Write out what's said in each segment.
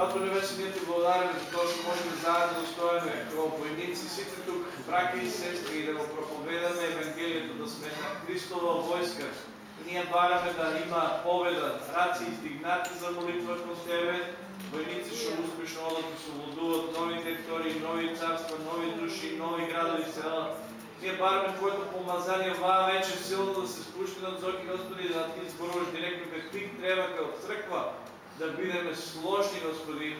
Тато Небесен, ние ти благодарим за това, че можем заедно да стояме като войници, сите тук, браки и сестри, и да го проповедаме Евангелието, да сме на Христова войска. Ние бараме да има победа, раци издигнати за молитва към Тебе, войници ще успешно да освободуват нови територии, нови царства, нови души, нови градови села. Ние бараме Твоето помазание, ва вече силно да се спущи над Зоки, Господи, да Ти изборуваш директно какви трябва като църква, да бидеме сложни, Господи,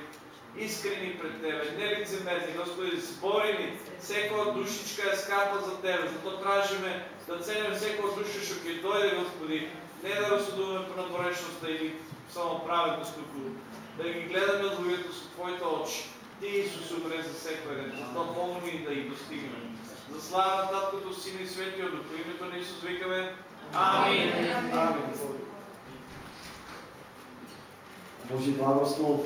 искрени пред Тебе, нелицемерни, Господи, спорени, всяка душичка е скапа за Тебе, зато тражиме да ценим всяка душа, що ке дойде, Господи, не да разсудуваме по напорешността или само праведност да ги гледаме от Твоето с Твоите очи. Ти, Исус, умре за всеки един, зато помни да ги достигнем. За слава на Таткото, Сина и Светия Дух, името на Исус викаме. Амин. Амин. Божи благослов.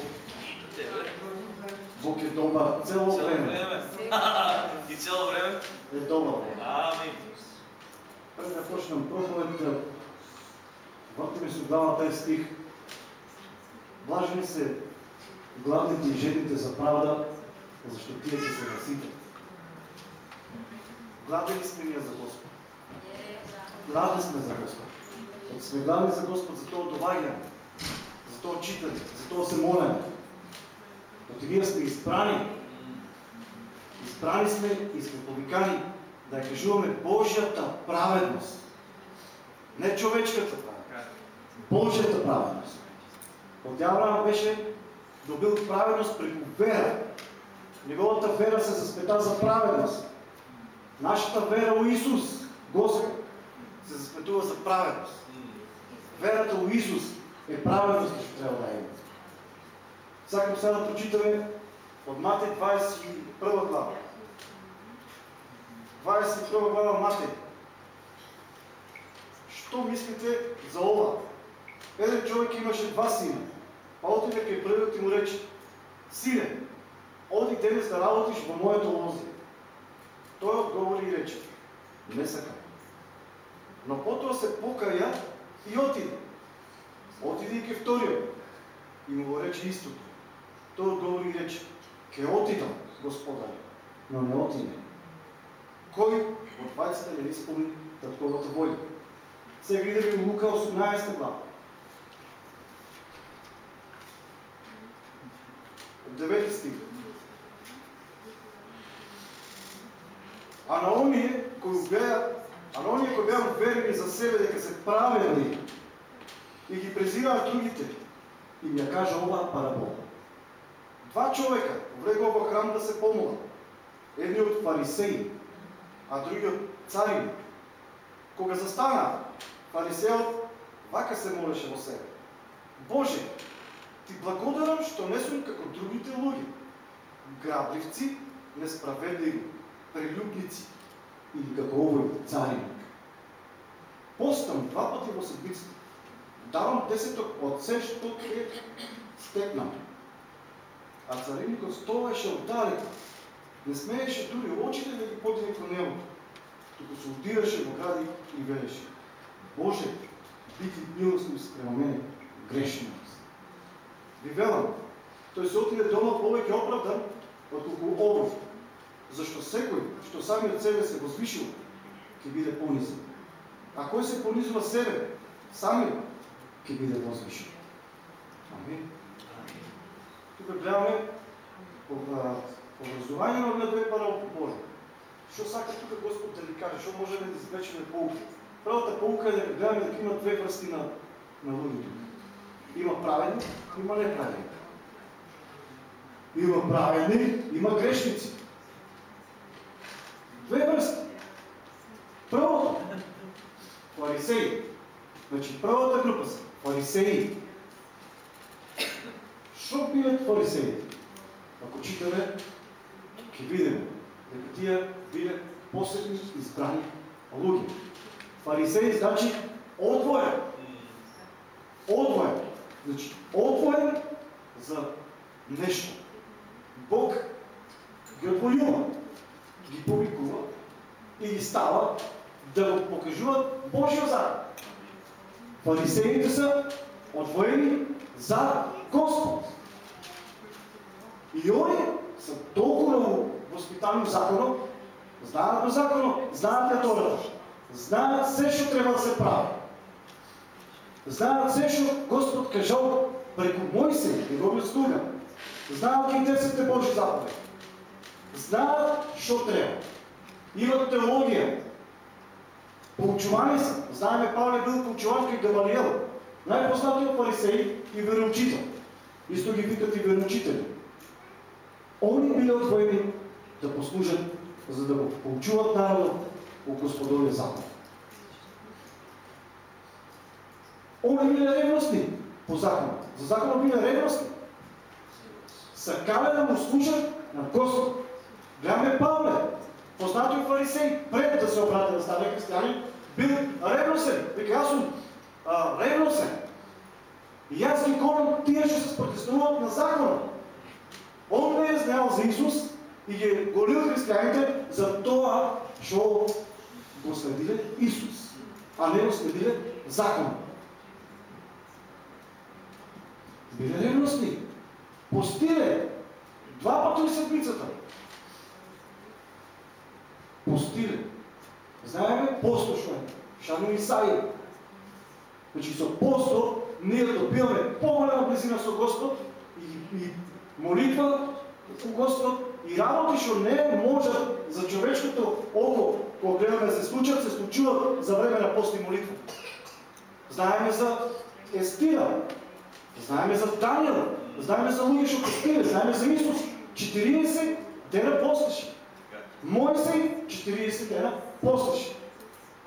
Бог е цяло Цяло време. И цяло време. Е добър. Амин. Пред да почнем проповед, върти ми се отдава тази стих. Блажени се гладните и жедните за правда, защото тие се съгласите. Гладени сме ние за Господ. Гладни сме за Господ. Като сме гладни за Господ, за това довагяме, това читаме, за това се молим. Като ние сме избрани, избрани сме и сме повикани да кажуваме Божията праведност. Не човечката праведност. Божията праведност. От Авраам беше добил праведност преко вера. Неговата вера се заспета за праведност. Нашата вера у Исус, Господ, се заспетува за праведност. Верата у Исус е праведност, ще трябва да има. Сакам сега да прочитаме от Матей 21 глава. 21 глава Матей. Що мислите за ова? Еден човек имаше два сина. Па отиде кај првиот и му рече, Сине, оди денес да работиш во моето лозе. Той отговори и рече, не сакам. Но потоа се покаја и отиде. Отиде и ке вториот. И му рече истото. Той отговори и рече, ке отидам, господаре, но не отиде. Кой от двайцата не изпълни татковата воля? Сега видим Лука 18 глава. От 9 стих. А на оние кои беа, а на оние кои беа уверени за себе дека се правилни и ги презираат другите, им ја кажа оваа парабола. Два човека влегоа во храм да се помолат. Едниот фарисеи, а другиот царин. Кога застана, фарисеот вака се молеше во себе. Боже, ти благодарам што не сум како другите луѓе. Грабливци, несправедливи, прелюбници или како овој цариник. Постам два пати во седмицата. Давам десеток од се што ќе стекнам. А цариникот стоеше оддалеко. Не смееше дури очите да ги подине кон него. Туку се удираше во гради и велеше. Боже, бити милостив спрема мене, грешниот. Ви велам, тој се отиде дома повеќе оправдан, отколку овој. Зашто секој што сами од себе се возвишил, ќе биде понизен. А кој се понизува себе, сами ќе биде возвишен. Амин. Тука гледаме образование на две паралки Божи. Що сака тук Господ да ни каже? Що може да извлечеме полуки? Първата полука е да гледаме дека има две връсти на, на луѓето. Има праведни, има неправедни. Има праведни, има грешници. Две връсти. Първото. Фарисеи. Значи първата група са фарисеи. Що бият фарисеите? Ако читаме, ќе видиме дека тие биле посебни избрани луѓе. Фарисеи значи одвоен. Одвоен. Значи одвоен за нешто. Бог ги одвојува, ги повикува и ги става да го покажуваат Божия закон. Фарисеите са одвоени за Господ. И они са толкова възпитани в закона, знаят го закона, знаят ја Тората, знаят все, що трябва да се прави. Знаят все, що Господ кажал преко Моисей, неговият слуга. Знаят ги 10 Божи заповеди. Знаят, що трябва. Имат теология. Поучувани са. Знаеме, Павле бил поучуван кај Гамалиел. Най-познатият фарисей и вероучител. Исто ги викат и вероучители. Они били отвоени да послужат, за да го поучуват народа у Господовия закон. Они били ревностни по закона. За закона били ревностни. Сакале да му служат на Господ. Гледаме Павле, познатият фарисей, пред да се обрати да стане християнин, бил ревностен. А, ревностен. И аз ги гонам тия, ще се протестуват на закона. Он не е знаел за Исус и ги е голил християните за това, що го следиле Исус, а не го следиле закон. Били ревностни. Постиле. Два пъти седмицата. Постиле. Знаеме послушване. Шано Исаия. Значи со посто ние добиваме по-голяма близина со Господ и, и молитва у Господ и работи, што не може за човечкото око, кога гледаме да се случат, се случуват за време на пост и молитва. Знаеме за Естира, знаеме за Даниел, знаеме за луѓе што знаеме за Исус. 40 дена постеше. Моисей 40 дена постеше.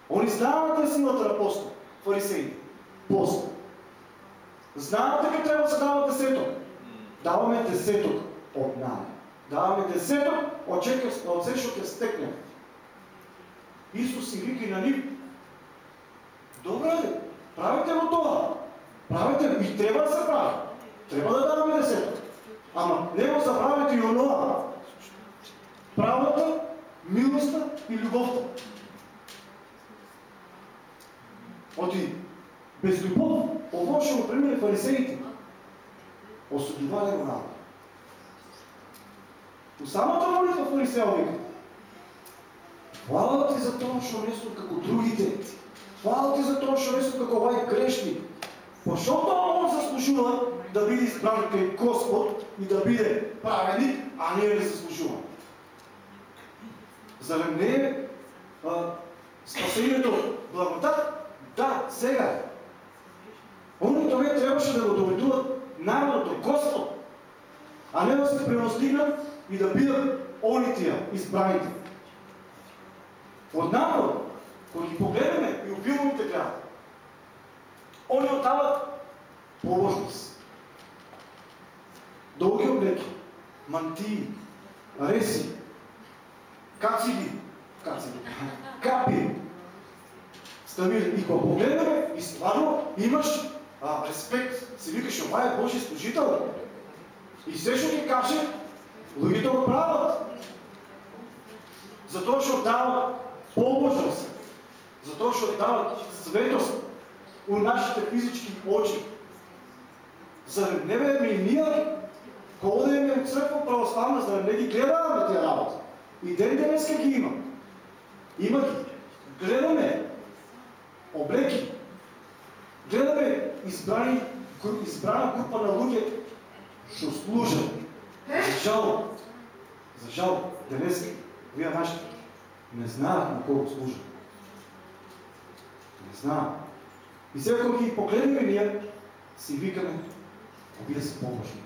Они знаат силата на поста, фарисеи. Пост. Знаат дека трябва да се дава десето. Даваме десеток от нами. Даваме десеток от все, що те стекне. Исус си вики на нив. Добре, правите го това. Правите и трябва да се прави. Трябва да даваме десеток. Ама не го забравяйте и онова. И любовта. Оти, без любов, го примери фарисеите. Осудивали го народ. У самата молитва фарисея вика. Хвала ти за това, що не како другите. Хвала ти за това, що не како овај грешник. Пошто он заслужува да биде избран кај Господ и да биде праведник, а не да Зарем не е спасението благодат? Да, сега. Они това трябваше да го доведуват народото, Господ, а не да се превъзлигнат и да бидат они тия, избраните. От народ, когато ги погледнем и филмите гледат, они отдават положност. Дълги облеки, мантии, реси, кациги, кациги, капи, ставили. И когато погледнем, и стварно имаш а, респект, си викаш, това е Божий служител. И все ще ти каже, луѓето го правят. Затоа што дават побожност, затоа што дават светост у нашите физички очи. За не бе ми ние, кога да църква православна, за да не ги гледаме тия работи. И ден денеска ги има. Има ги. Гледаме облеки. Гледаме избрани, избрана група на луѓе што служат. За жал, за жал, днес вие нашите не знаят на кого служат. Не знаят. И сега, когато ги погледнем ние, си викаме, вие са помощни.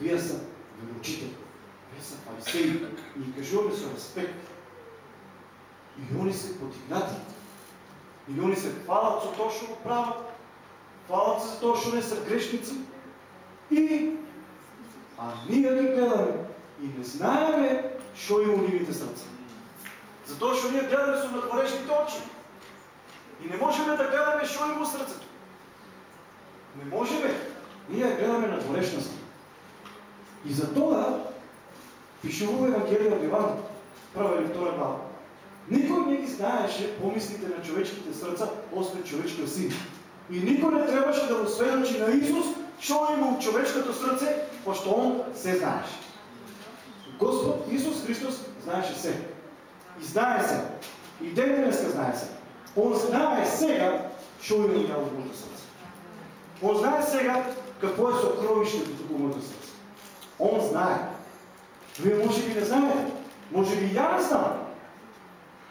Вие са величители. Вие са фарисеи. И кажуваме с респект. И они са потигнати. И они се хвалят за то, що го правят. Хвалят се за то, що не са грешници. И а ние ги гледаме и не знаеме, що има у нивите сърца. Затоа, що ние гледаме со натворешните очи. И не можем да гледаме, що има у сърцето. Не можем. Ние гледаме на творечност. И затова пишува Евангелие Иван, първа или втора глава. Никой не ги знаеше помислите на човечките сърца после човечкия син. И никой не трябваше да го сведочи на Исус, що има в човечкото сърце, пошто он се знаеше. Господ Исус Христос знаеше се. И знае се. И ден днеска знае се. Он знае сега, що има в моето сърце. Он знае сега какво е съкровището в моето сърце. Он знае. Вие може би не знаете. Може би я не знам.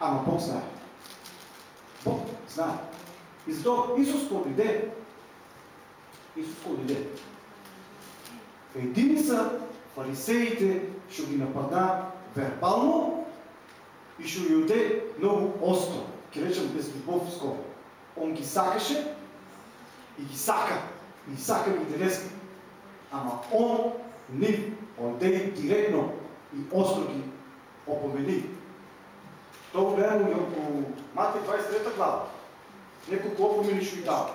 Ама Бог знае. Бог знае. И зато Исус дойде. Исус дойде. Едини са фарисеите, ще ги напада вербално и ще ги оде много остро. Ке речем без любов скоро. Он ги сакаше и ги сака. И сака ги днес. Ама он не оде директно и остро ги опомени. То го гледаме у Матей 23 глава. Неколко опомени ще ги дава.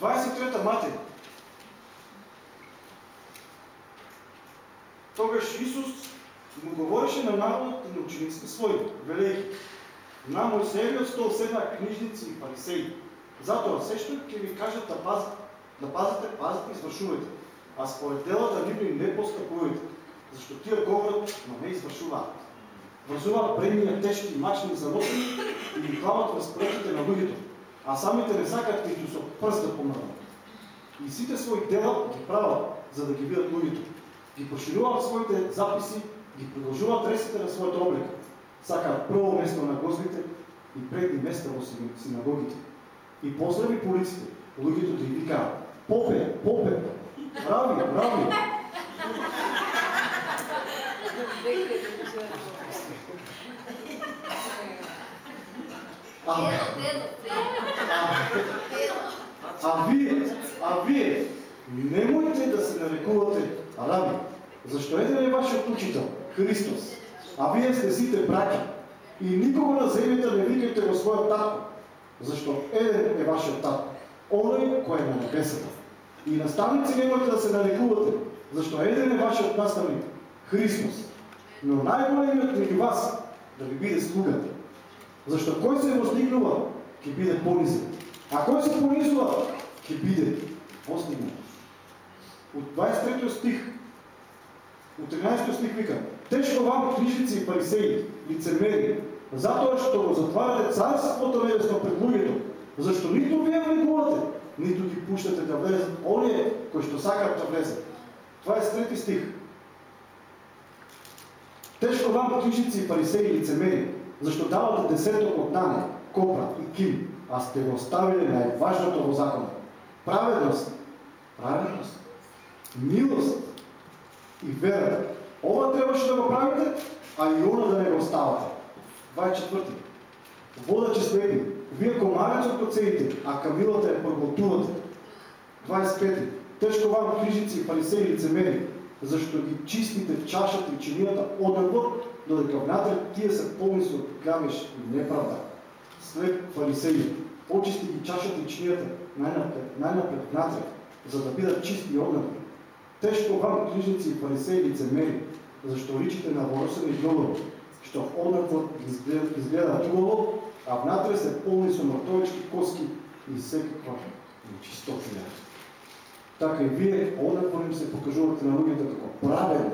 23 Матей. Тогаш Исус му говореше на народът на учениците свои, велейки. На Моисеевиот стол седна книжници и фарисеи. Затоа се што ќе ви кажат да пазите, да пазите, пазите и извършувате. А според делата нивни не постъпувайте, защото тия говорят, но не извършуваат. Връзуват предния тежки мачни заносени и ги хвалят разпоредите на луѓето а самите не сакат като со пръст да помръднат. И сите свои дела ги правят, за да ги видят луѓето. Ги пошируват своите записи, ги продължуват ресите на своят облик. Сакат първо место на гостите и предни места в синагогите. И после ви по улиците, луѓето да ги викаат, попе, попе, брави, брави. А, а вие, а вие, немойте да се нарекувате раби, защо един е вашият учител, Христос, а вие сте сите браки. И никога на земята не викайте го своя татко, защо един е вашият татко, оной, кой е на небесата. И наставници немойте да се нарекувате, защо един е вашият наставник, Христос. Но най-големият между вас да ви биде слугата. Защо кой се е въздигнува, ќе биде понизен. А кой се понизува, ќе биде воздигнат. От 23 стих, от 13 стих вика, Тежко вам, книжници и фарисеи, лицемери, затоа што го затваряте царството небесно пред луѓето, защо нито вие влегувате, нито ги пущате да влезат оние, кои што сакат да влезат. 23 стих. Тежко вам, книжници и фарисеи, лицемери, защо давате десето от Нане, Копра и Ким, а сте го оставили най-важното в закона. Праведност, праведност, милост и вера. Ова трябваше да го правите, а и оно да не го оставате. 24. Вода честети. Вие комарецът оцелите, а камилата е проглотувате. 25. Тежко вам книжици, фарисеи и лицемери, защо ги чистите в чашата и чинията отдавно, додека внатре тия са пълни с гамеш и неправда. След фарисеи, очисти ги чашата и чинията най-напред, най-напред внатре, за да бидат чисти и отнапред. Тежко вам, книжници и фарисеи лицемери, защо личите на воросени голови, що отнапред изгледат, изгледат голо, а внатре се пълни с мъртовички коски и всекаква нечистотия. Така и вие отнапред им се покажувате на луѓето како праведни,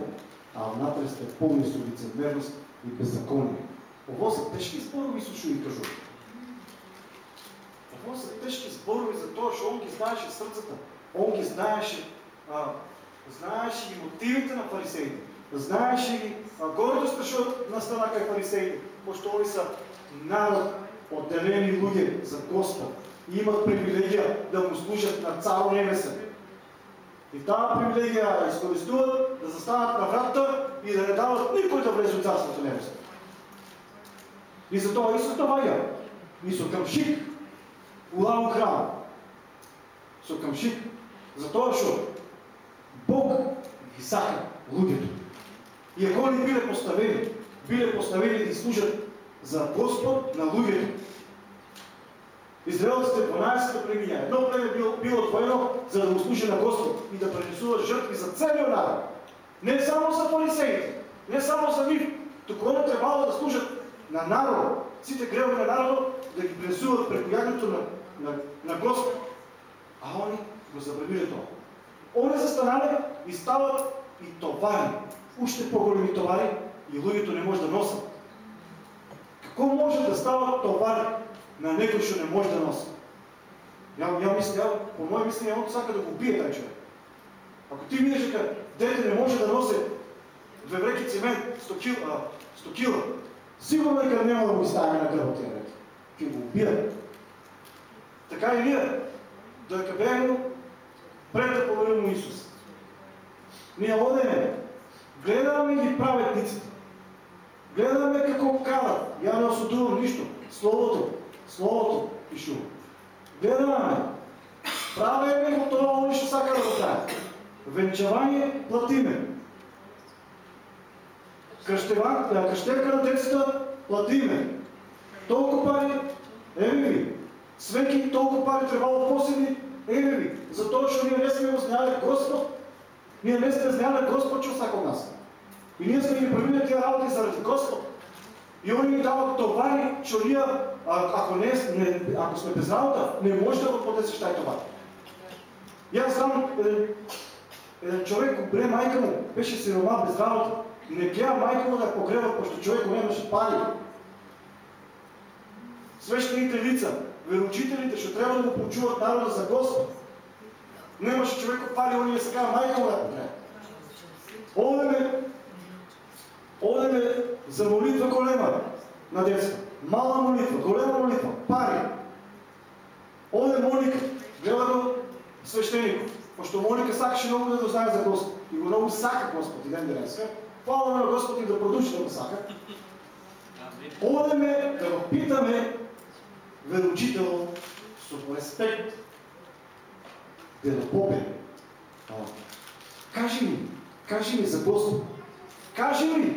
а внатре сте пълни с лицемерност и беззаконие. Ово са тежки зборови, слушай и кажу. Ово са тежки зборови за това, защото он ги знаеше сърцата. Он ги знаеше, а, знаеше и мотивите на фарисеите. Знаеше и гордо защо настана кај фарисеите, пошто они са народ, отделени луѓе за Господ и имат привилегия да му служат на царо небесен. И тази привилегия изкористуват да застанат на вратата и да не дават никой да влезе в Царството Небесно. И затова Исус наваѓа. И со камшик улаву храма. Со камшик. Затоа што Бог ги сака луѓето. И ако они биле поставени, биле поставени да служат за Господ на луѓето. Израелците 12 племења. Едно племе било, било отвоено, за да му служи на Господ и да пренесува жертви за целиот народ. Не само за фарисеите, не само за нив, туку оно трябвало да служат на народа, сите гревови на народа, да ги пренесуват преко јагнето на, на, на Господ. А они го забравиле тоа. Они застанали и стават и товари. Уште по-големи товари и луѓето не може да носат. Како може да стават товари на некој што не може да носи? Ја, ја мисля, по моје мислење, он сака да го убие тај човек. Ако ти видиш дека дете не може да носи две вреки цемент 100 кила, 100 кила сигурно дека нема да го стави на грбот тия вреки. Ќе го убие. Така и ние, додека беемо пред да поверимо Исус. Ние одеме, гледаме ги праветниците. Гледаме како карат. Ја не осудувам ништо. Словото, Словото пишува. Гледаме. Правеме го тоа, они што сака да го правят. Венчавање платиме. Кръщевка на децата платиме. Толкова пари, еве ви. Свеки толкова пари трябвало посеби, еве ви. Затоа што ние не сме го знаеле Господ. Ние не сме знаеле Господ што сака нас. И ние сме ги правили тия работи заради Господ. И они ни дават товари, че ние, ако, не, не, ако сме без работа, не може да го подесеш тази товар. И аз знам, един, един човек, бре майка му, беше сирома без работа. Не гледа майка му да погреба, защото човек нямаше пари. Свещените лица, вероучителите, ще трябва да го почуват народа за Господ. Немаше човек пари, он е сега да погреба. Одеме, одеме за молитва голема на деца. Мала молитва, голема молитва, пари. Оде Моника, гледа го свещеник. Пошто Моника сакаше много да го знае за Господ. И го много сака Господ, и ден денеска. Хвала на Господ и да продължи да го сака. Одеме да го питаме вероучител с респект да го попе. Кажи ми, кажи ми за Господ. Кажи ми,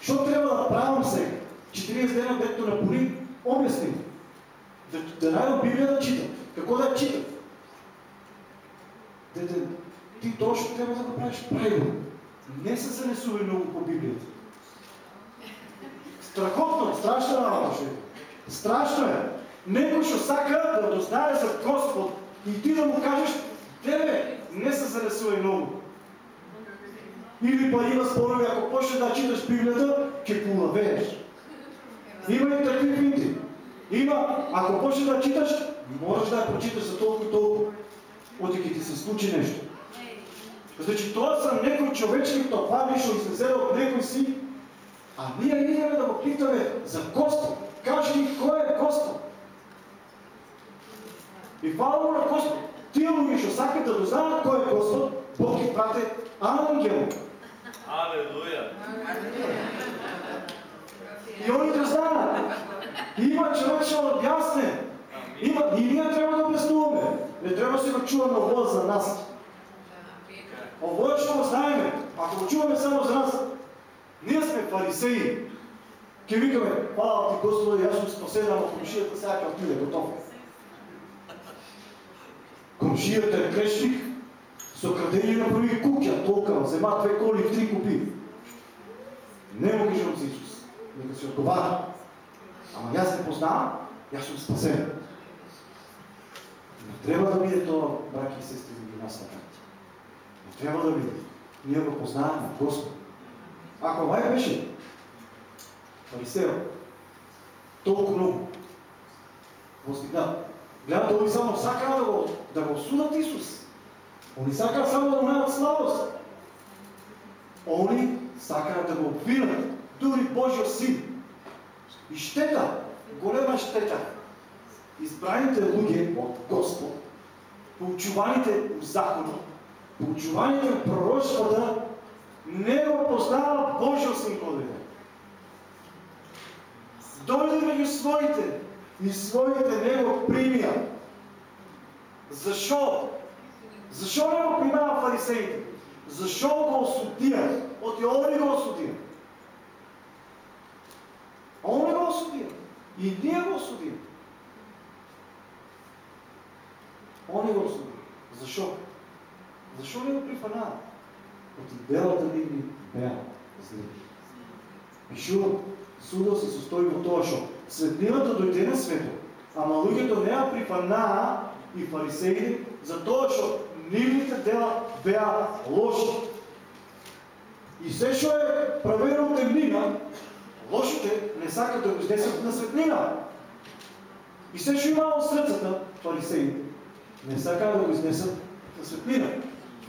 що трябва да правим сега? 40 дена, дето на поли, обясни ми. Да, да найдам Библия да читам. Какво да читам? Дете, ти точно трябва да го правиш правилно. Не се занесувай много по Библията. Страхотно, страшна работа ще Страшно е. Некој што сака да дознае за Господ и ти да му кажеш, тебе не се заресувай много. Или па има спорове, ако почнеш да читаш Библията, ќе полавееш. Има и такви финти. Има, ако почнеш да читаш, можеш да я прочиташ за толкова и толкова. Оти ти се случи нещо. Значи това са некои човечни топави, што излезе от некои си, а ние идеме да го питаме за Господ. Кажи ни кой е Господ. И хвала на Господ. Тия луѓе што сакат да дознаат кой е Господ, Бог ги прате ангел. Алелуя. И они да знаат. Има човек што објасне. Има, и ние трябва да обяснуваме. Не трябва да си го чуваме ово за нас. Ово е го знаеме. Ако го чуваме само за нас, ние сме фарисеи. Ке викаме, хвала ти Господи, аз съм спасен, ама комшията сега отиде, готов. Комшията е грешник, со крадение направи куќа, толкова, взема две коли и три купи. Не му кажам за Исус, нека си отговаря. Ама аз не познавам, аз съм спасен. Не трябва да биде това, браки и сестри, за нас на Не трябва да биде. Ние го познаваме, Господ. Ако май беше фарисео, толкова много, възгледа, гледа, той само сака да го, да го судат Исус. Они сака само да му нямат славост. Они сака да го обвинат, дори Божия син. И щета, голема щета, избраните луѓе от Господ, поучуваните в закона, поучуваните в пророчествата, не го познава Божия син. Дойде меѓу своите и своите не го примија. Защо? Защо не го примава фарисеите? Защо го осудија? От и они го осудија. Он го осудија. И ние го осудија. Он го осудија. Защо? Защо не го прифанава? От делата ни беа зли. Пишува, судо се состои во тоа што светлината дојде на свето, ама луѓето неа прифанаа и фарисеите Затоа што нивните дела беа лоши. И се што е правено темнина, лошите не сакат да го изнесат на светлина. И се што имало срцата, фарисеите, не сакат да го изнесат на светлина.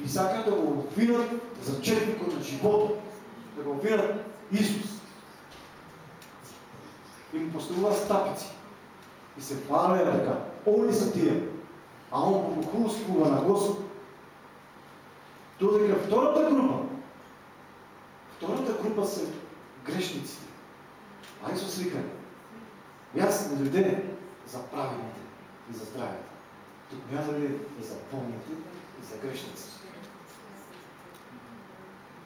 И сакат да го обвинат за четникот на живота, да го обвинат Исус. И му поставува стапици. И се правя така. Они са тия. А он богохулствува на Господ. Додека втората група, втората група са грешниците. А Исус вика, аз не дойде за праведните и за здравите. Тук няма да ли за помните и за грешниците.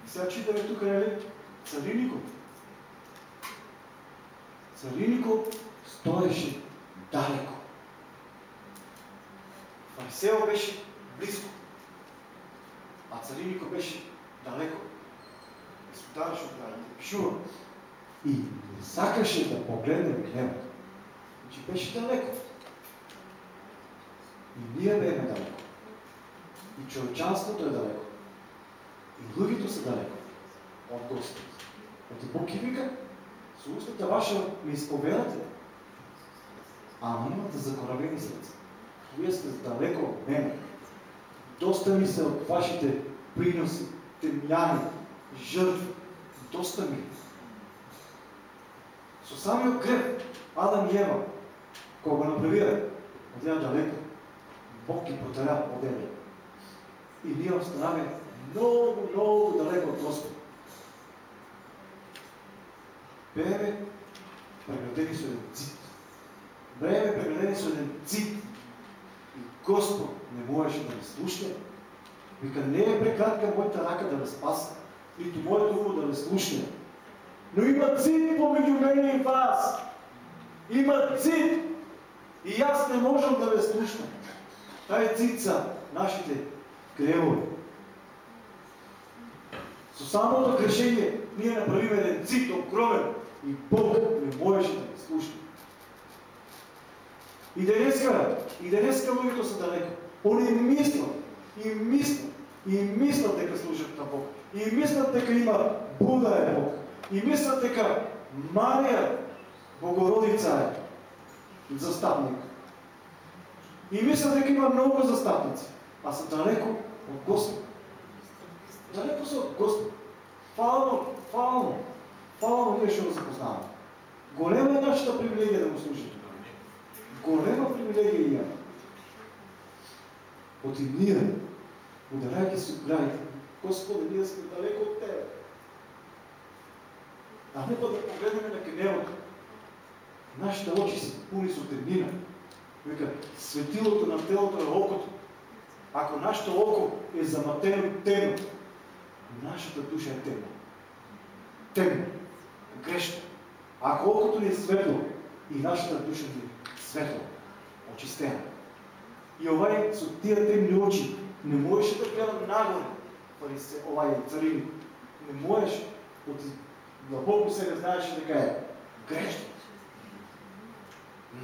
И сега читаме тук, нали, Царинико. Царинико стоеше далеко. Фарисео беше близко, а Царинико беше далеко. Господараш от градите, пишува. И не сакаше да погледне в небото. Значи беше далеко. И ние беме далеко. И човечанството е далеко. И другите са далеко от Господ. От Бог и вика, с устата ваша ми изповедате, ама имате закоравени сърца. Вие сте далеко от мен. Доста ми се от вашите приноси, темляни, жертви. Доста ми. Со самиот греб, Адам и Ева, кога го направија, одеа далеко, Бог ги протера од Ева. И ние останаме много, много далеко от Господ. Беме преградени со еден цит. Беме преградени со еден цит. И Господ не можеше да ме слушне. Вика, не е прекратка моята рака да ме спаса, нито моето ухо да ме слушне. Но има цит помеѓу мене и вас. Има цит. И аз не можам да ме слушам. Тај цит са нашите гревови. Со самото грешение ние направиме еден цит огромен и Бог не можеше да ни слуша. И денеска, и денеска луѓето са далеко. Они мислат, и мислат, и мислат дека служат на Бог. И мислат дека има Буда е Бог. И мислат дека Марија Богородица е застапник. И мислят дека има много застапници, а са далеко от Господ. Далеко са от Господ. Фално, фално, фално ние ще го запознаваме. Голема е нашата привилегия да го служим. Голема привилегия имаме. Ние, ударяйки се от граните, Господи, ние сме далеко от Тебе. А не път да погледнем на кенелото. Нашите очи са пуни с отемнина. Вика, светилото на телото е окото. Ако нашето око е заматено темно, нашата душа е темна. Темна. Грешна. Ако окото ни е светло и нашата душа ни е светла, очистена. И овај со тия темни очи не можеше да гледа нагоре, фарисе, овај царин. Не можеше, от дълбоко себе знаеше дека е грешно.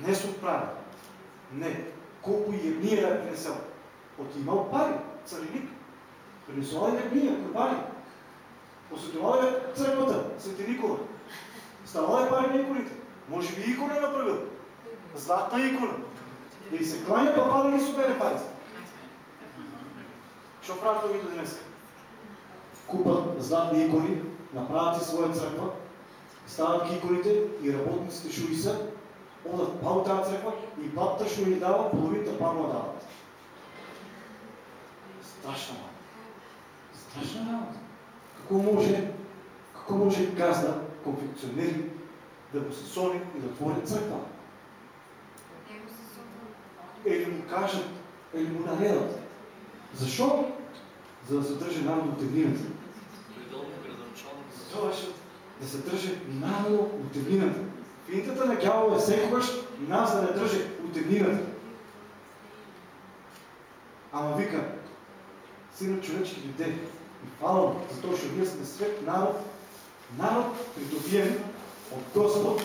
Не се отправя. Не. Колко и Емия е принесел. От имал пари, цариник. Принесла е Емия, курбани. Посветила е църквата, Свети Става е пари на иконите. Може би икона направил. Златна икона. И се кланя папа да ги собере пари. Що правят другите днес? Купат златни икони, направят си своя църква, стават ги иконите и работниците шуи са, одат па от тази църква и бабата ще ни дава, половината па му дават. Страшна работа. Страшна работа. Какво може, какво може газда, конфекционери, да му се соли и да отвори църква? Или му кажат, или му наредат. Защо? За да се държи народно от едината. Да се държи наново от едината. Финтата на дявола е секогаш нас да не държи от едината. Ама вика, синът човечки дойде и хвала му, защото ще вие сме свет народ, народ придобиен от Господ,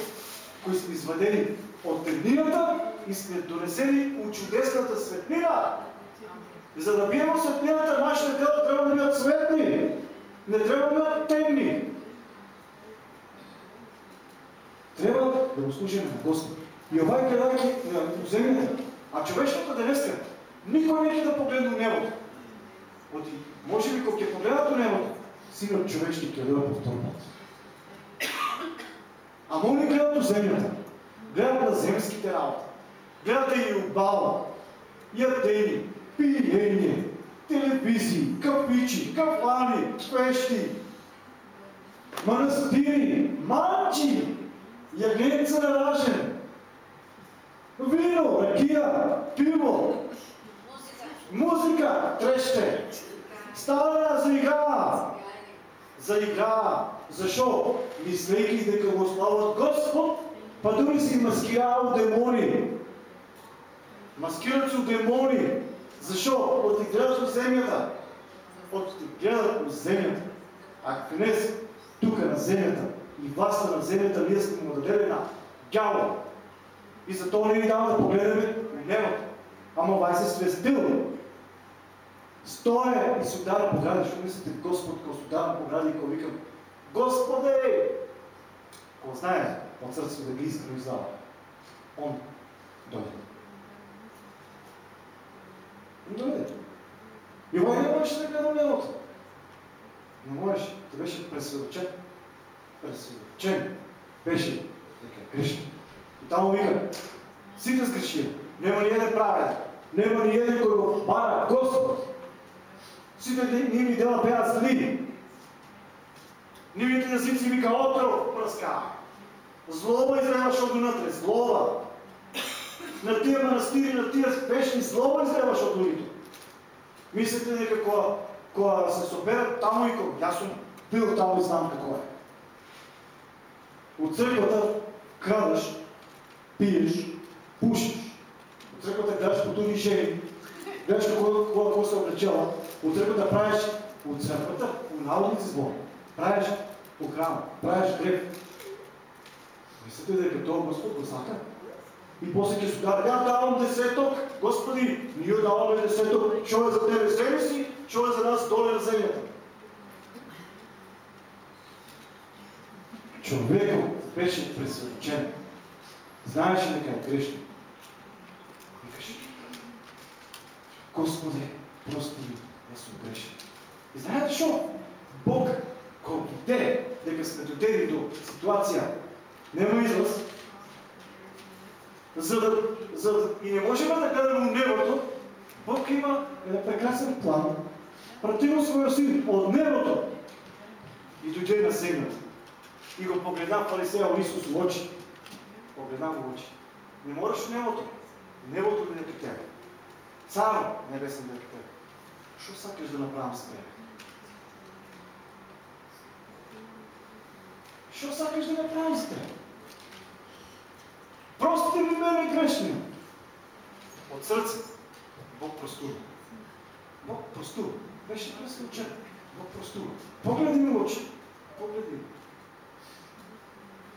кои сме извадени от темнината и сме донесени от чудесната светлина. И за да бием светлината, нашите дела трябва да бъдат светли. Не трябва да бъдат темни. Трябва да го служим на Господ. И овай гледайки на земята, а човечното денеска, никой не е да погледне небото. Оти, може би, когато е погледнато небото, синът човечки гледа повторно. А моли гледат до земята, гледат на земските работи, гледат и обала, ядени, пиение, телевизии, капичи, кафани, пещи, манастири, манчи, ягнеца на ражен, вино, ракия, пиво, музика, треще, стара за игра, за игра. Защо? Мислейки дека го слават Господ, па дури си маскирал демони. Маскират се демони. Защо? От ти гледат от земята. От ти гледат земята. А кнез тук на земята и властта на земята ние сме му дадели на дявол. И зато не ни дава да погледаме в небото. Ама вай се свестил. Стоя и се удара по гради, защото мислите Господ, ако се удара по гради, ако викам Господи! Ако знае от сърцето да ги искрено издава, Он дойде. Он дойде. И Вой не можеше да гледа небото. Не можеше. Той беше пресведочен. Пресведочен. Беше така грешен. И там му вика, сите сгрешили. Нема ни един праведен. Нема ни един, кой го бара Господ. Сите ними дела пеят зли. Нивите язици вика отров пръска. Злоба излеваше от вътре, злоба. На тия манастири, на тия пешни, злоба излеваше от другите. Мислите дека кога, кога се соберат тамо и кога, аз съм бил тамо и знам какво е. От църквата крадаш, пиеш, пушиш. От църквата гледаш по други жени, гледаш какво, какво се облечела. От църквата правиш, от църквата, по наводници сбор, правиш охрана, правиш грех. Мислите дека това Господ го сака? И после се даде, ја давам десеток, Господи, ние даваме десеток, що е за тебе себе си, що е за нас доле на земята. Човекът беше пресвечен. Знаеше дека е грешно. Викаше, Господи, прости ми, аз съм грешен. И знаете що? Бог, колко те, дека сме додели до ситуация, нема излаз, за да, за и не можем да гледаме небото, Бог има един прекрасен план. Пратил своя син от небото и дойде на земята. И го погледна фарисея Исус в очи. Погледна го в очи. Не можеш небото. Небото да не притяга. Цар небесен притяга. Що сакаш да направим с тебе? Що сакаш да направим с тебе? Простите ми мене грешния. От сърце. Бог простува. Бог простува. Беше пресълчен. Бог простува. Погледи ми очи. Погледи ми.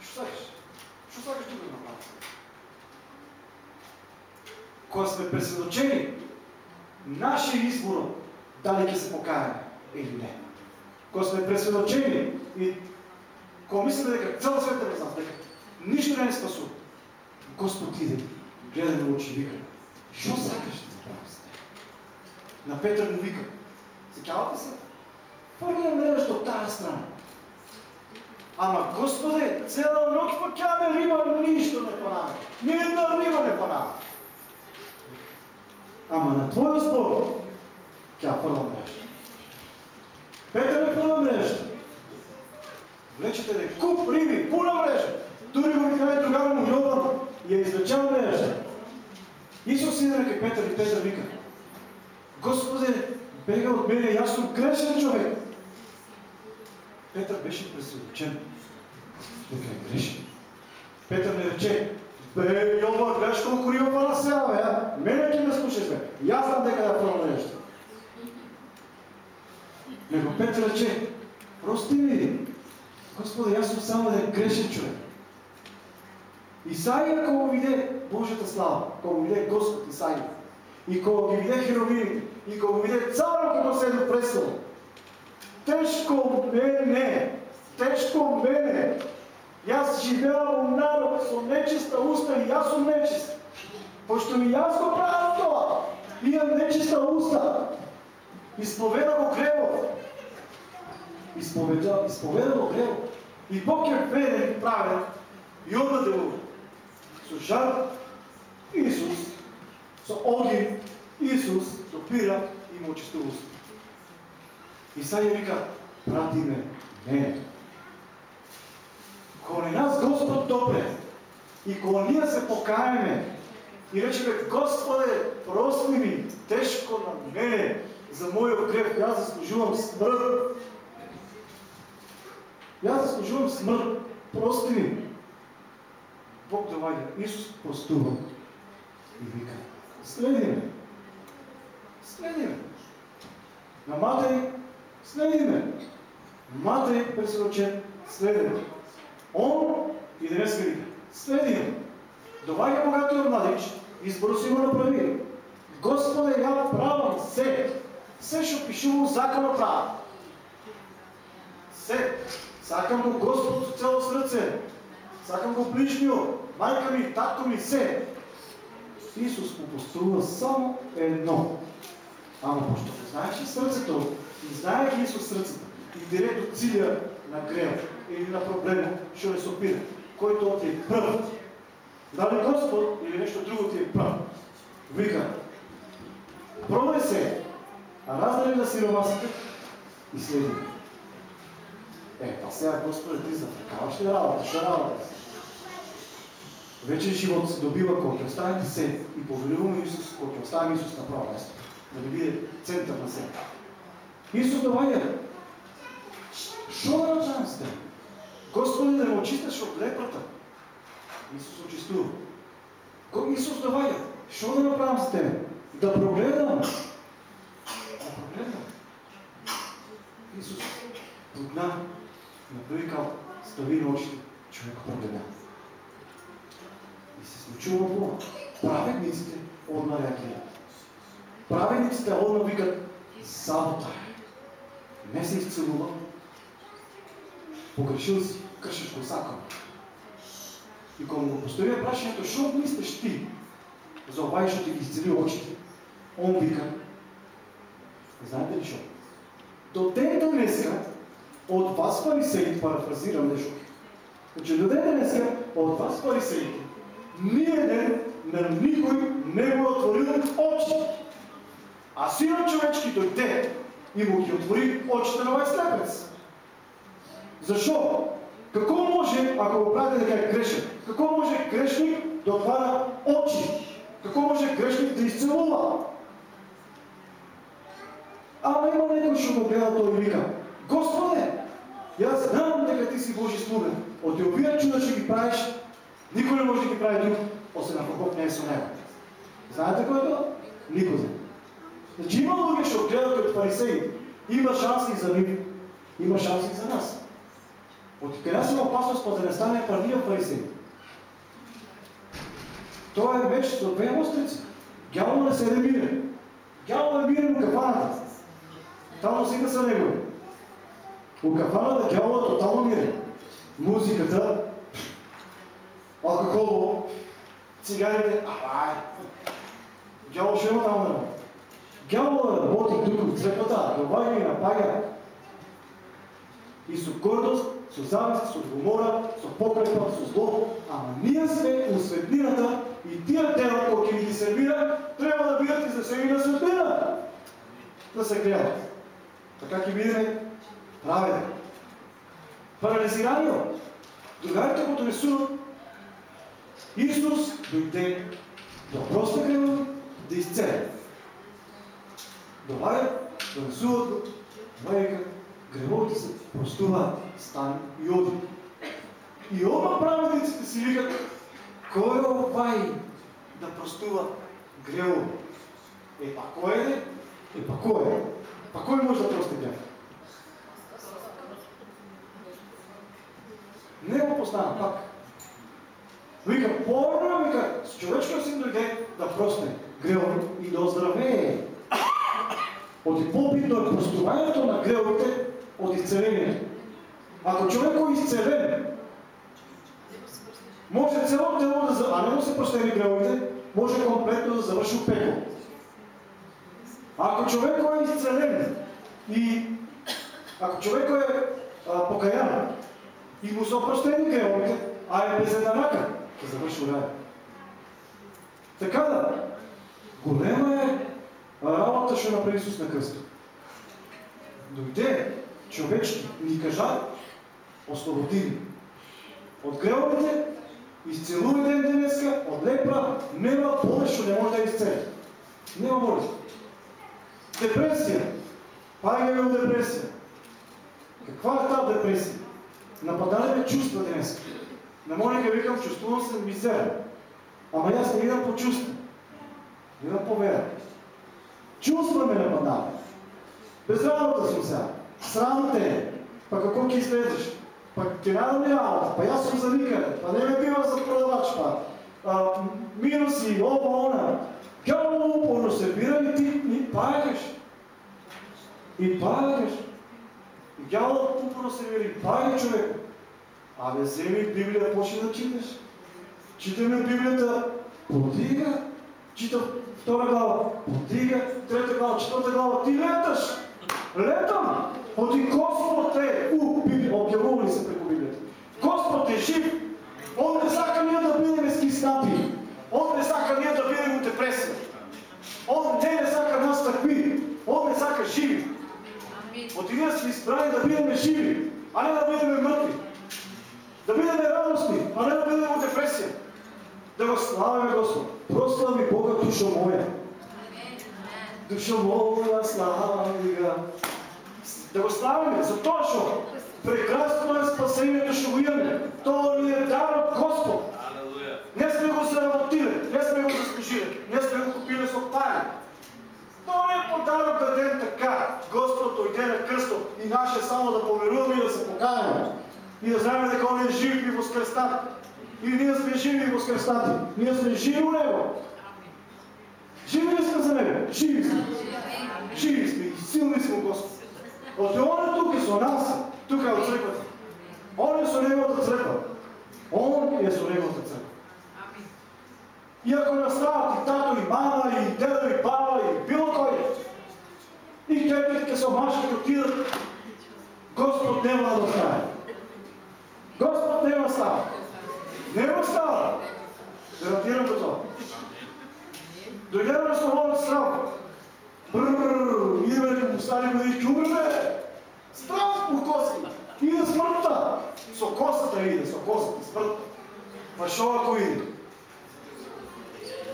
Що сакаш? Що сакаш тук да направим? Кога сме пресъдочени, нашия избор дали ќе се покаяме или не. Кога сме пресъдочени и кога мислиме дека цял свет е нас, дека нищо не е спасува, Господ иде, гледа на очи вика, що сакаш да направим с? На Петър му вика, секявате се? Фърля мрежа от тази страна. Ама Господе, цяла нощ пъкяме риба, нищо не понаме. Ни една риба не понаме. Ама на Твоя збор, тя фърла мрежа. Петър е фърла мрежа. Влечете ли куп риби, пуна мрежа. Дори го вика другар му Йован я извлечал мрежа. Исус иде на Петър и Петър вика, Господе, бега от мене, аз съм грешен човек. Петър беше пресъдочен. Дека е грешен. Петър не рече, бе, Йова, гледаш колко риба пана сега, бе, а? Мене ти ме слушаш, бе. Аз знам дека да първо нещо. Него Петър рече, прости ми, Господи, аз съм само да е грешен човек. Исаия, кога виде Божията слава, кога виде Господ Исаия, И кога ги виде херовими, и кога виде царя като седи престол, тежко мене, тежко мене, Јас живеам у народ со нечиста уста и јас сум нечист. Пошто ми јас го правам тоа, имам нечиста уста, изповеда го гревот. Изповеда, изповеда го гревот. И Бог е верен и правен и одна делува. Со жар Исус, со огин Исус допира и му очистува уста. И сега вика, прати ме, мене. Кога нас Господ добре и кога ние се покаеме и речеме, Господе, прости ми, тежко на мене, за моя грех, аз заслужувам смърт. Аз заслужувам смърт, прости ми. Бог доваѓа, Исус простува и вика, следи ме. Следи ме. На Матей, следи ме. Матей, пресрочен, следи ме. Он и днес вика, следи ме. Доваѓа богатиот младич, избор го направи. Господе, ја правам се. Се што пишува закон правам. Се. Сакам го Господ со цело срце. Сакам го ближниот, мајка ми, татко ми, се. Исус му постува само едно. Ама пошто го знаеше срцето, и знаеки Исус срцето, и директно циля на грех или на проблема, што не сопира, който ти е пръв. Дали Господ или нещо друго ти е прав. Вика, пробай се, а раздали на сиромасите и следи. Е, па сега Господи, ти зафрикаваш ли работа? Що работа? Вечен живот се добива, когато оставите се и повелуваме Исус, когато оставим Исус на право место. Да не биде център на себе. Исус доваѓа. Що да направим с Господи, да ме очисташ от лепрата. Исус очистува. Исус доваѓа. Що да направим с теб? Да прогледам. Да прогледам. Исус подна, наприкал, стави на очите, човек прогледа. И се случува това. Праведниците одна реагират. Праведниците одна викат, забота Не се изцелува. Погрешил си, кршиш го закон. И кога го поставя прашението, що мислиш ти за овај што ти ги изцели очите? Он вика, знаете ли що? До ден днеска от вас фарисеите, парафразирам нещо, значи до ден днеска от вас фарисеите, ние ден на никой не го отворил очи. А сина човечки дойде и му ги отвори очите на овај слепец. Защо? Какво може, ако го правите така грешен, какво може грешник да отваря очи? Какво може грешник да изцелува? Ама има некој што го гледа тој и вика, Господе, јас знам дека ти си Божи слуга. Од овие чуда што ги правиш, никој не може да ги прави друг, освен ако Бог не е со него. Знаете кој е тоа? Никој. Значи има луѓе што гледат од фарисеи. Има шанси и за нив. Има шанси и за нас. От съм опасност, па да не стане правия фарисей? Той е вече с две острици. Гяло не се не мире. Гяло е мире у кафаната. Там сега са негови. У кафаната гяло е тотално мире. Музиката, алкохоло, цигарите, ай. Гяло ще има там на Гяло работи тук в църквата, добавя и напага. И с гордост со завист, со гомора, со покрепа, со зло, ама ние сме у светлината и тия дела кои ќе ги сервира, треба да бидат изнесени на светлина. Да се гледат. Така ќе бидеме праведни. Парализираниот. Другарите го донесуват. Исус дойде да проста гревови, да изцели. Добавят, донесуват го, века, греховите се простува, и оди. И оба праведниците си викат, кой е овай да простува грехове? Е, па кой е? Е, па кой е? Па кой може да прости грех? Не го постана пак. Вика, порно, вика, с човечкиот син дойде да прости грел и да оздравее. Оти по-битно е простувањето на грелите от изцелението. Ако човек е изцелен, може цяло тело да, а не му се простени грелите, може комплетно да завърши в пекло. Ако човек е изцелен и ако човек е а, покаян и му са опростени греховете, а е без една рака, ще завърши рая. Така да, голема е работа, ще направи Исус на кръста. Дойде човечки ни кажа, освободи ни. От греховете, изцелуй ден днеска, от лепра, нема болест, не може да изцели. Нема болест. Депресия. Пагаме от депресия. Каква е тази депресия? Нападали ме чувства днес. На Моника викам, чувствувам се мизерен. Ама аз не видам по чувства. Видам по вера. Чувства ме нападали. Без работа съм сега. Срам те е. Па какво ки излезеш? Па ти няма ли работа? Па аз съм за никъде. Па не ме бива за продавач, па. А, минуси, оба, она. Кяло упорно се бира и ти ни пагаш. И пагаш. Дявол упорно се вери, паги човек. Абе, вземи Библия, почни да читаш. Читаме Библията, подига. Чита втора глава, подига. Трета глава, четвърта глава, ти леташ. Летам. Оти Господ е, у, Библия, обявували се преко Библията. Господ е жив. Он не сака ние да бидеме скиснати. Он не сака ние да бидеме депресия. Он не не сака нас такви. Он не сака живи. От ние сме избрани да бидеме живи, а не да бидеме мъртви. Да бидеме радостни, а не да бидеме в депресия. Да го славяме Господ. Прослави Бога, душа моя. Душа моя, слави. Да го славяме, за това, що прекрасно е спасението, ще го имаме. То ни е дар от Господ. Не сме го заработили, не сме го заслужили, не сме го купили с опали. То не е подарък даден така. Господ дойде на кръсто и наше само да поверуваме и да се покаяме. И да знаем дека Он е жив и възкръстат. И ние сме живи и възкръстати. Ние сме живи у Него. Живи ли сме за Него? Живи сме. Живи сме и силни сме Господ. От Он е тук и со нас. Тук е от църквата. Он е со Неговата църква. Он е со Неговата църква. И ако настават и тато, и мама, и дедо, и баба, и било кой, и тетите са машки отидат, Господ няма да остави. Господ няма става. Не остава. Гарантирам го това. Дойде на свободен страх. Идеме да му стане го и чубеме. Страх по коси. Иде смъртта. Со косата иде, со косата, смъртта. Па шо ако иде?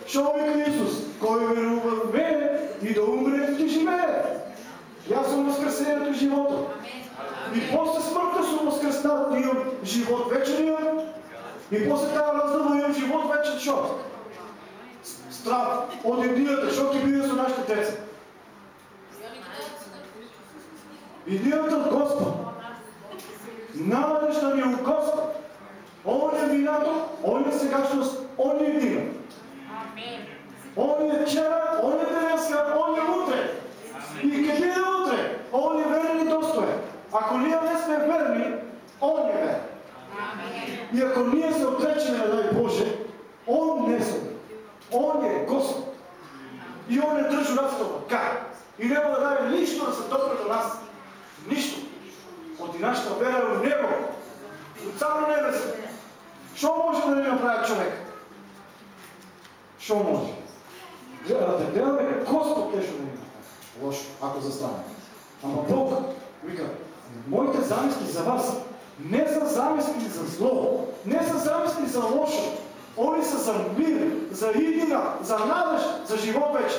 Що вика Исус? Кой верува в мене и да умре, ще живее. Аз съм възкресението и живота. И после смъртта съм възкръснат, имам живот вечен имам. И после тази раздава имам живот вечен, що? Страх от едината, що ти биде с нашите деца. Едината от Господ. Надежда ни от Господ. Он е вината, Он е сегашност, Он е едина. Он е вчера, он е днеска, он е утре. И къде е утре? Он е верен и достоен. Ако ние не сме верни, он е верен. И ако ние се отречеме, дай Боже, он не е съм. Он е Господ. И он е държи нас в ръка. И няма да даде нищо да се допре до нас. Нищо. От нашата вера в Него. От само небеса. Що може да ни направи човек? Що може? Да гледаме Господ нещо да ни направи. Лошо, ако застане. Ама Бог вика, моите замисли за вас не са замисли за зло, не са замисли за лошо. Они са за мир, за идина, за надеж, за живот вече.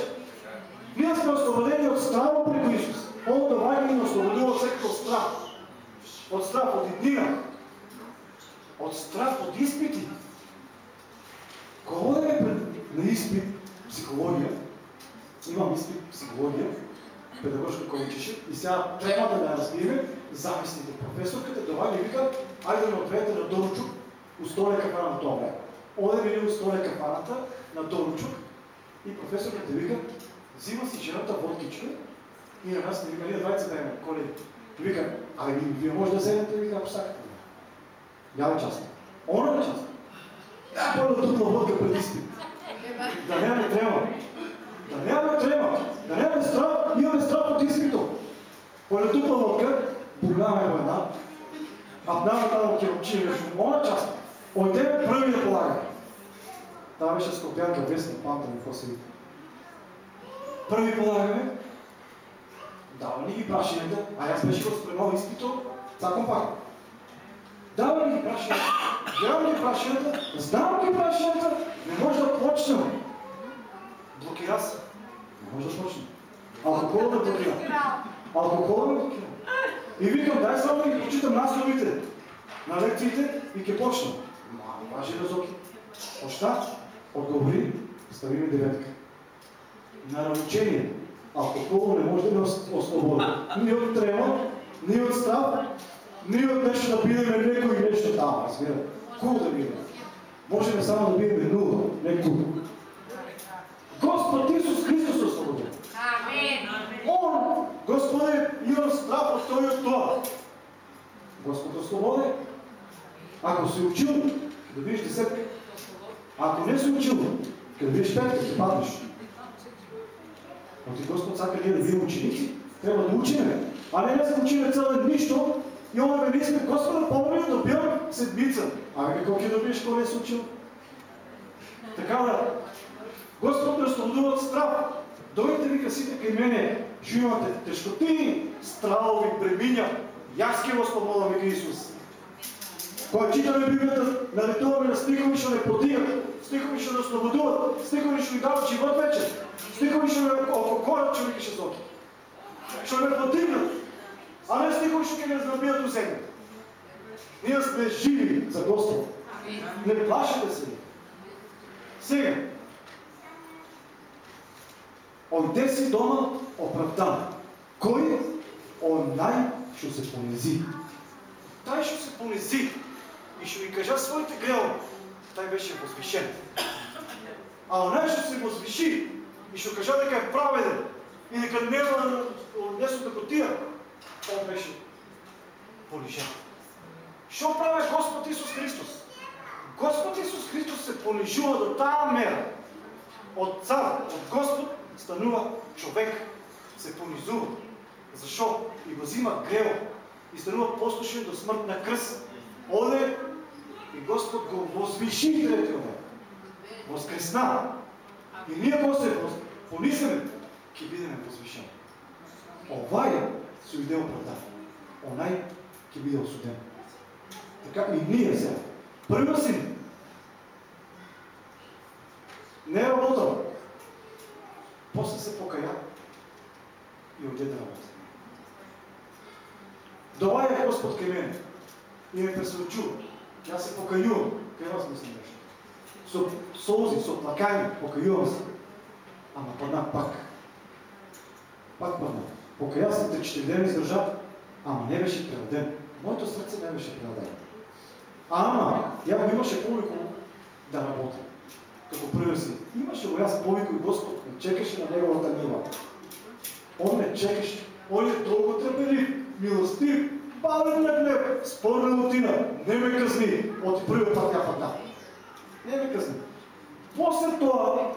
Ние сме освободени от страх преко Исус. Он това ни освободил от всекакъв страх. От страх от иднина. От страх от изпити. Кога да ме пред на изпит психология, имам изпит психология, педагожка кой учеше, и сега трябва да я разбиеме замислите. Професорката това ми вика, айде да ме отведете на Доручук, у столя кафана на време. Оде били у столя кафаната на Доручук И професорът вика, взима си жената водкичка и на нас не вика, ние двайца да имаме, коли. И вика, ами вие може да вземете, вика, ако сакате. Няма част. Она е част. Я първо тупла водка пред изпит. Да нямаме трема. Да нямаме трема. Да нямаме страх. Имаме страх от изпито. Първо тупла водка, погледаме го една. А дава тази керопчина между она част. От тебе първи да полага. Това беше скопянка, вестна, памта ми, какво се вика. Първи полагаме, дава ни ги прашенията, а аз беше го спремал изпито, цакам пак. Дава ни ги прашенията, гледам ги прашенията, знам ги прашенията, не може да почнем. Блокира се. Не може да почнем. Алкохол да блокира. Алкохол да блокира. И викам, дай само да ги прочитам насловите на лекциите и ке почна. Ма, важи разоки. Оща, отговори, стави ми деветка. На научение. Алкохол не може да ме освободи. Ни от трема, ни от страх, ни от нещо да пиеме леко и нещо там, разбира. Кул да биеме. Можем само да биеме нула, не кул. Господ Исус Христос освободи. Он, Господи, имам страх от Той от това. Господ освободи. Ако си учил, да видиш десетка. Ако не си учил, като видиш петка, ще паднеш. Но ти Господ сака ние да бидем ученици. Трябва да учиме. А не да се учиме цяло нищо и да не иска Господа помни да бил седмица. Ами какво ќе добиеш, кога не си учил? Така да, Господ ме освободува от страх. Дойдете вика сите кај мене, живате тежкоти, стравови премиња. Јас ке вас помолам, вика Исус. Кога читаме Библията, наветуваме на стихови што не подигат, стихови што не ослободуват, стихови што ни дават живот вече, стихови што ме окорат човек ще зоки. Што ме подигнат, а не стихови што ќе не забият у земја. Ние сме живи за Господ. Не плашите се. Сега, Онде си дома оправдан. Кой? Онай ще се понизи. Той ще се понизи и ще ви кажа своите грехове. Той беше възвишен. А онай ще се възвиши и ще кажа дека е праведен и дека нема нещо да котия. Той беше понижен. Що прави Господ Исус Христос? Господ Исус Христос се понижува до тая мера. От цар, от Господ, станува човек, се понизува. Защо? И го взима грево. И станува послушен до смърт на кръст. Оде и Господ го възвиши третия век. Възкресна. И ние го се пониземе, ке бидеме възвишени. Овай се иде оправдан. Онай ке биде осуден. Така и ние сега. Първият син не е работал. После се покая и отиде да работи. Доваja Господ към мене и ме пресвечу. Аз се покаювам. Кай вас мислим нещо? Со солзи, со плакани, покаювам се. Ама падна пак. Пак падна. Покая се, те четири ден издържа, ама не беше преведен. Моето сърце не беше преведено. Ама, я го имаше повико да работя. Като първи си. Имаше го аз повико и Господ ме чекаше на неговата нива. Он ме чекаше. Он е толкова търпелив, милостив, бавен на гнев, спорна лутина. Не ме казни. От първият път я падна. Не ме казни. После това,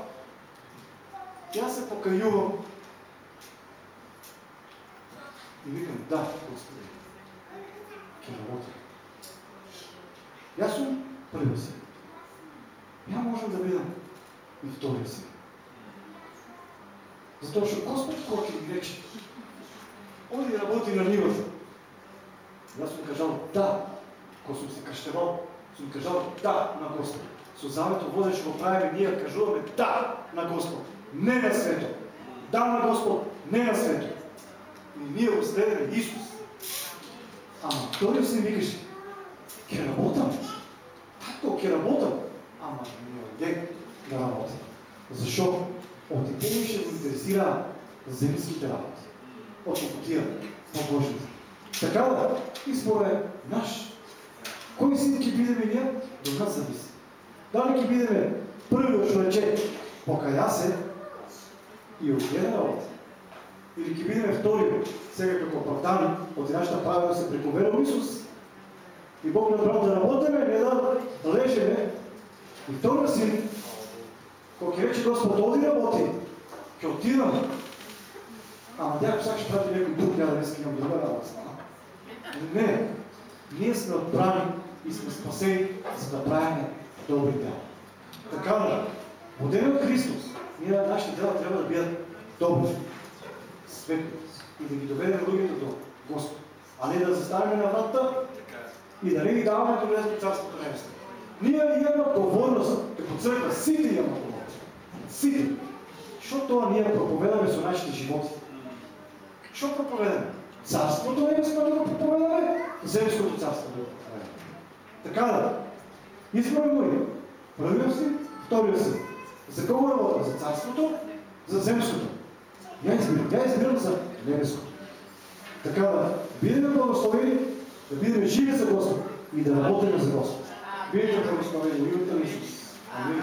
тя се покаювам. И викам, да, Господи, ке работя. Сум први си. Я можам да бидам и втори си. Затоа што Господ кој ќе ги рече, оди работи на нивата. Јас сум кажал да, кога сум се каштевал, сум кажал да на Господ. Со завето водеш го правиме, ние кажуваме да на Господ, не на свето. Да на Господ, не на свето. И ние го следеме Исус. Ама втори си викаш, ќе работам. Тако ќе работам. Ама не оде да работам. Защо? От и повече го интересира земските работи. От окутира по-божните. Така да, избор е наш. Кой си ќе бидеме ние? До нас зависи. Дали ќе бидеме први от човече, покая се, и от една работа. Или ќе бидеме втори, сега како оправдани, от нашата правила се прековерил Исус. И Бог направил да работиме, не да лежеме. И второ си, кога ќе рече Господ, оди работи, ќе отидам. Ама някой сега ще прати някой друг, няма да днес имам друга работа. Не, ние сме отправени и сме спасени, за да правим добри дела. Така да, водени от Христос, ние нашите дела трябва да бъдат добри, светли и да ги доведем другите до Господ. А не да заставяме на вратата и да не ги даваме да влезат в Царството Небесно. Ние имаме отговорност, като църква, сите имаме отговорност. Сите. Що това ние проповедаме за нашите животи? Що проповедаме? Царството Небесно да го земското царство да го. Така да. Изборът му е. Първият си, втория си. За кого работя? За царството, за земското. Я избирам. Я избирам за небеското. Така да бидем благословени, да бидем живи за Господ и да работим за Господ. Бидете благословени. Името на Исус. Амин.